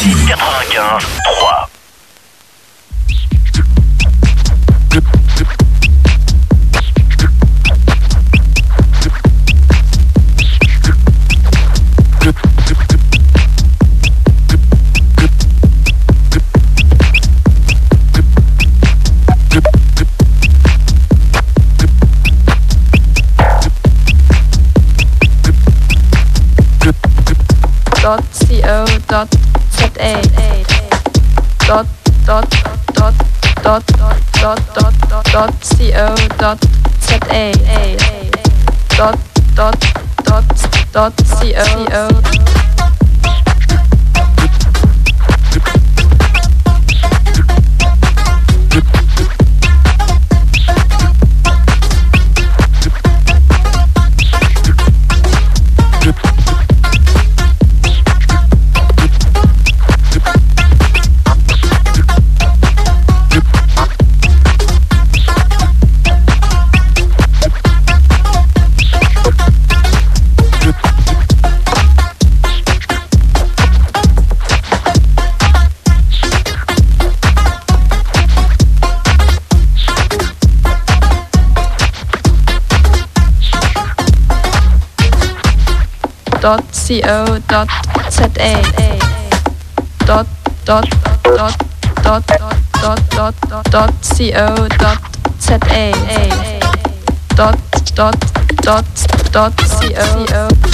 Ici 95 3. dot dot dot dot dot dot dot dot dot dot co dot za dot dot dot dot co dot co dot za. Dot dot dot dot dot dot dot co dot za. Dot dot dot dot co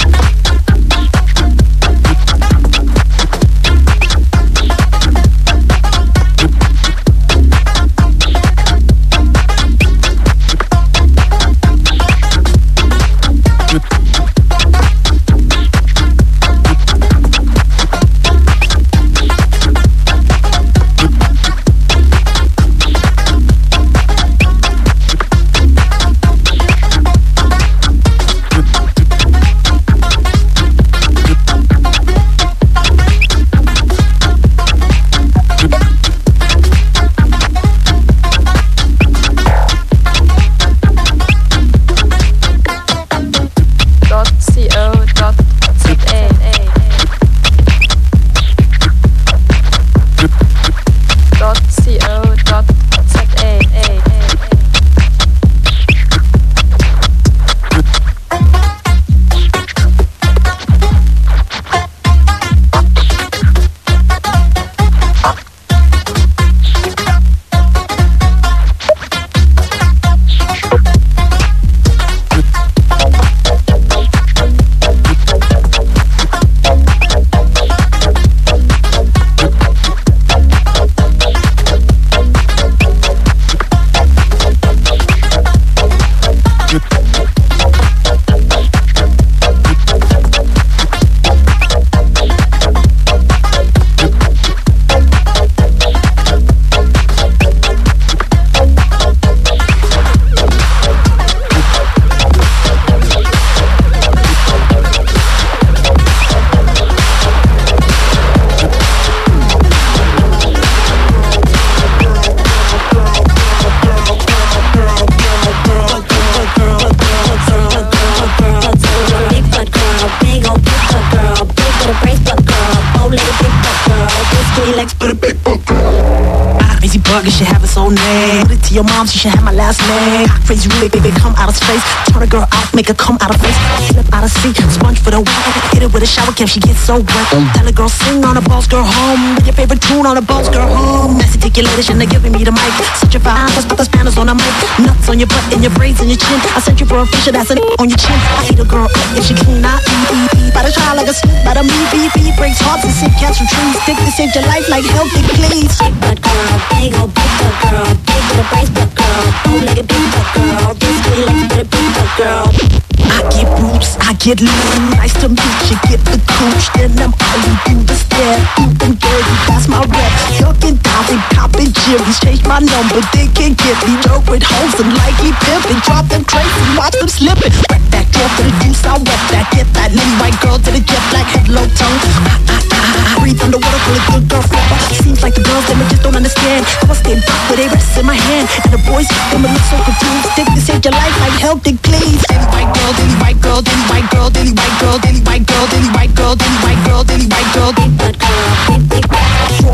Bug, should have its own name. Put it to your mom, she should have my last name. Crazy really big, come out of space. Turn a girl out, make her come out of face. Slip out of sea, sponge for the wet. Hit her with a shower cap, she gets so wet. Tell a girl, sing on a boss girl home. With your favorite tune on a boss girl home. Your ladies, and they're giving me the mic. Such a vibe, let's put the spanners on the mic. Nuts on your butt and your braids and your chin. I sent you for a fisher, that's an on your chin. I hate a girl if she clean, not eat, eat, eat. By the try like a sleep, by the me, beep, beep. Breaks hearts and sick cats from trees. Stick to save your life like healthy, please. Butt girl, big ol' big girl, big the price, but girl, move like a big girl, booty like a big girl. I get roots, I get loose. Nice to meet you, get the cooch. Then I'm calling through the stairs. Through them dirty, that's my rep. Hooking down, they popping jimmies. Change my number, they can't get me. Joke with hoes and like he pimping. Drop them crazy, watch them slipping. Wreck that girl for the juice, I wet that. Get that lily white girl to the jet black head, low tone. I, ah, ah, ah. Breathe underwater, full of good girl flipper. Seems like the girls, them just don't understand. I stay back with they rests in my hand. And the boys, them look so confused. Think this ain't your life, like healthy, please. Daily white girl, then white girl, then white girl, then white girl, then white girl, then white girl, then white girl, then white girl, then good girl,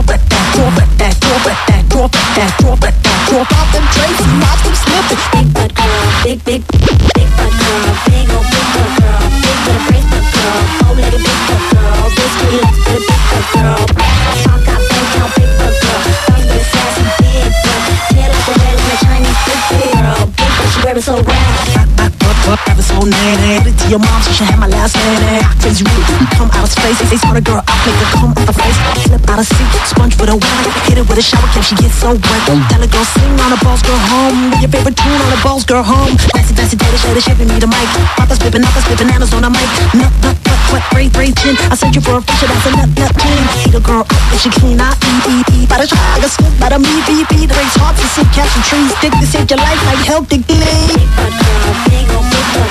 that, drop that, drop that, drop that, drop that, drop them trays and not them slipping. Big butt girl, big big big butt girl, big old girl, big butt break girl, oh lady girl, this we left girl. Shock out, big out, big butt girl, thumb with and big butt, tail up the red Chinese big girl, big butt she wearing so round. Ever so nanny. Put it to your mom, she should have my last name. You really come out of space. They saw the girl, I make her come out the face. Flip out of seat, sponge with a wine. Hit it with a shower cap, she gets so wet. Tell a girl, sing on the balls, girl home. Your favorite tune on the balls, girl home. Fancy, fancy, tater, shader, shipping me the mic. Papa's flipping, Papa's flipping, bananas on the mic. Nut, nut, nut, wet, braid, braid, chin. I sent you for a feature, that's a nut, nut, chin. Eat a girl up, she clean, I eat, eat, eat. By the shot, like a slip, by the me, beat, beat. It breaks hearts and sit, catch some trees. Dick to save your life like healthy glee. Big butt girl, big big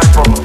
platform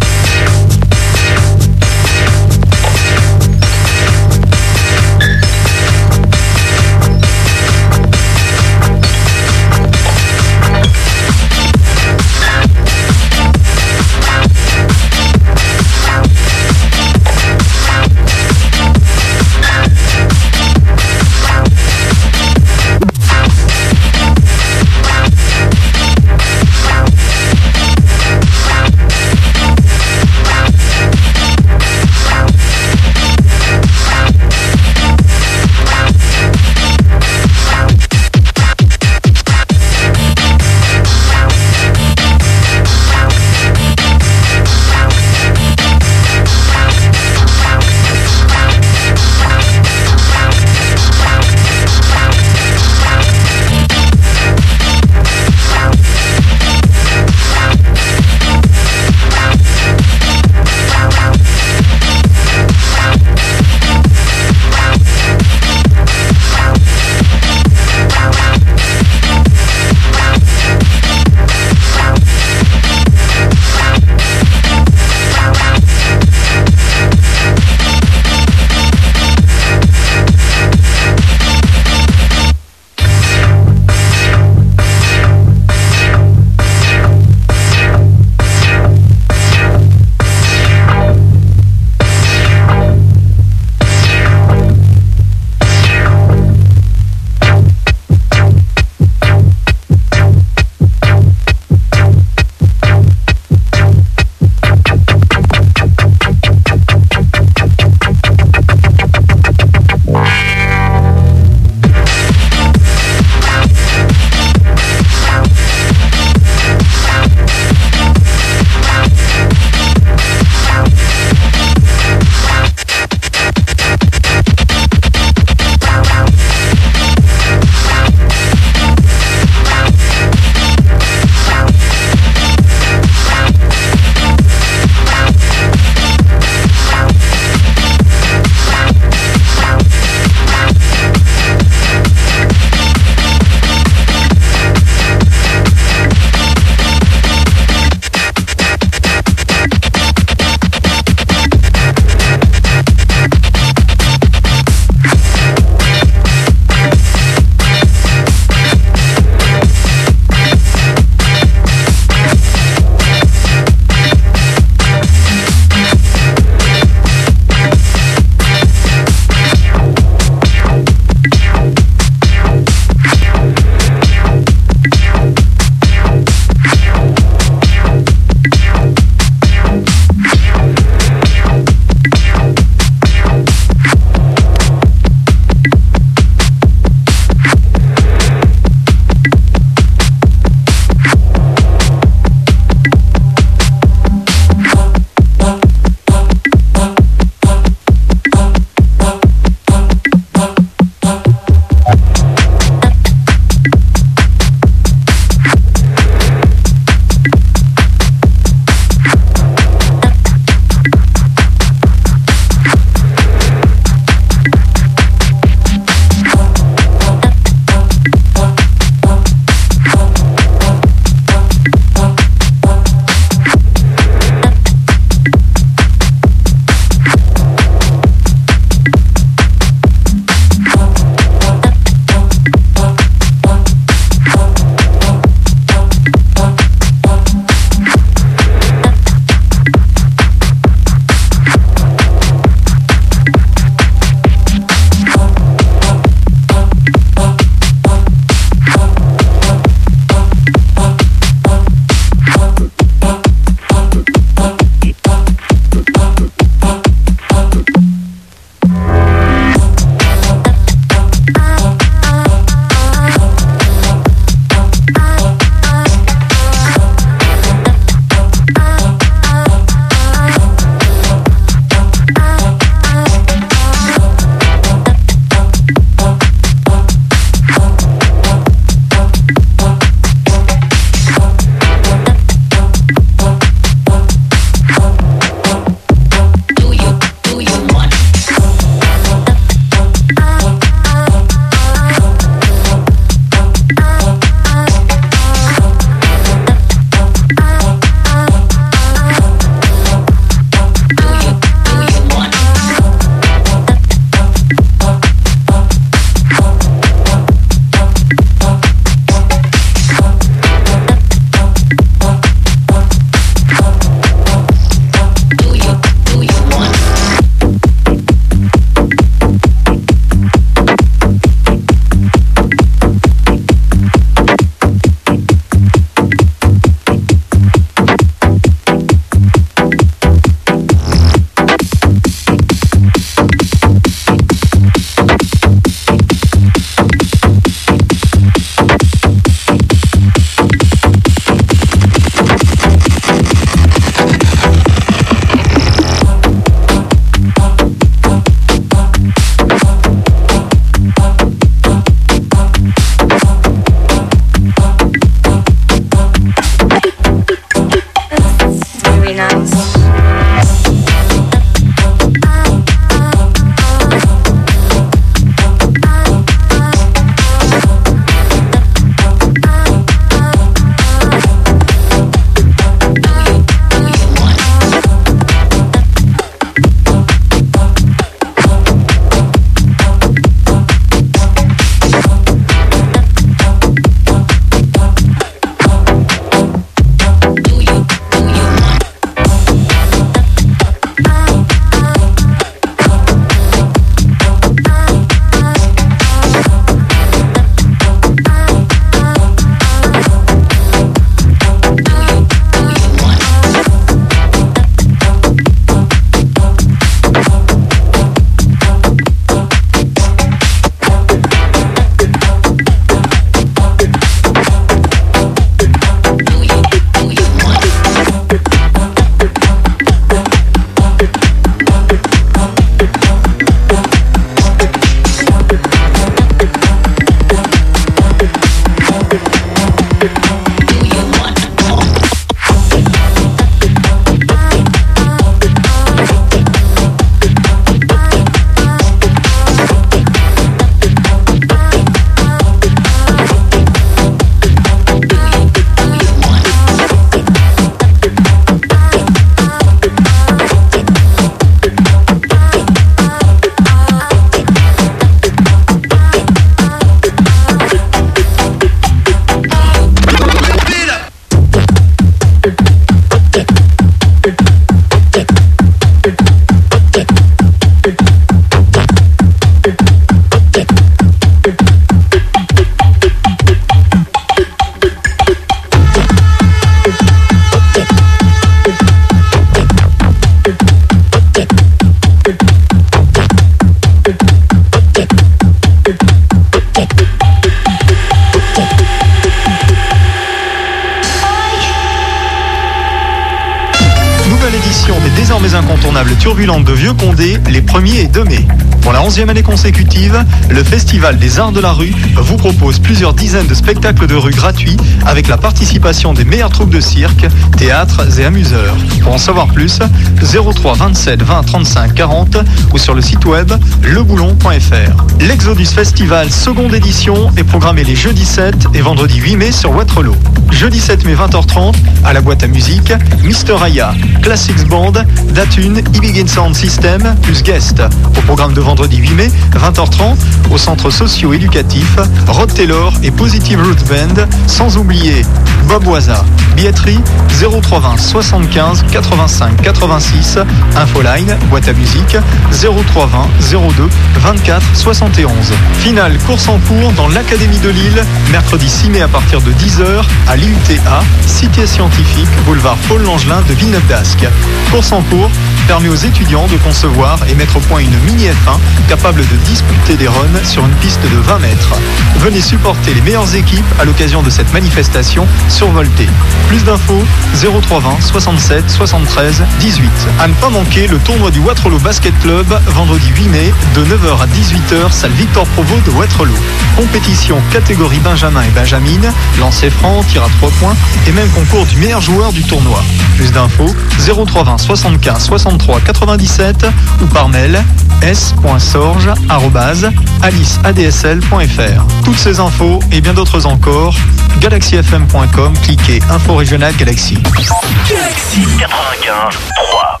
consécutive, le Festival des Arts de la Rue vous propose plusieurs dizaines de spectacles de rue gratuits avec la participation des meilleures troupes de cirque, théâtres et amuseurs. Pour en savoir plus, 03 27 20 35 40 ou sur le site web leboulon.fr. L'Exodus Festival seconde édition est programmé les jeudis 7 et vendredi 8 mai sur Waterloo. Jeudi 7 mai 20h30 à la boîte à musique, Mr. Aya, Classics Band, Datune, Ibigin Sound System plus Guest. Au programme de vendredi 8 mai 20h30 au centre socio-éducatif Rod Taylor et Positive Roots Band sans oublier Bob Waza. Billetterie 0320 75 85 86 Infoline, boîte à musique 0320 02 24 71. Finale course en cours dans l'Académie de Lille, mercredi 6 mai à partir de 10h à l'IUTA, cité scientifique, boulevard Paul Langelin de Villeneuve d'Ascq. Course en cours permet aux étudiants de concevoir et mettre au point une mini F1 capable de disputer des runs sur une piste de 20 mètres. Venez supporter les meilleures équipes à l'occasion de cette manifestation survoltée. Plus d'infos 0320 67 73 18. À ne pas manquer le tournoi du Waterloo Basket Club vendredi 8 mai de 9h à 18h salle Victor Provo de Waterloo. Compétition catégorie Benjamin et Benjamine, lancer franc, tir à 3 points et même concours du meilleur joueur du tournoi. Plus d'infos 0320 75 63 97 ou par mail s.sorge.aliceadsl.fr. Toutes ces infos et bien d'autres encore, galaxyfm.com, cliquez Info Régionale Galaxy. 95 3.